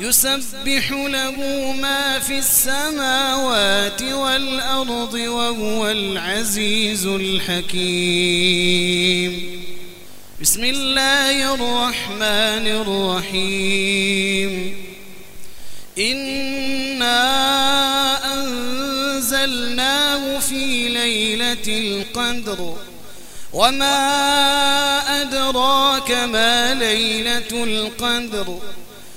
يسبح له ما في السماوات والأرض وهو العزيز الحكيم. بسم الله الرحمن الرحيم. إنا أنزلناه في ليلة القدر. وما أدراك ما ليلة القدر.